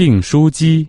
订书机。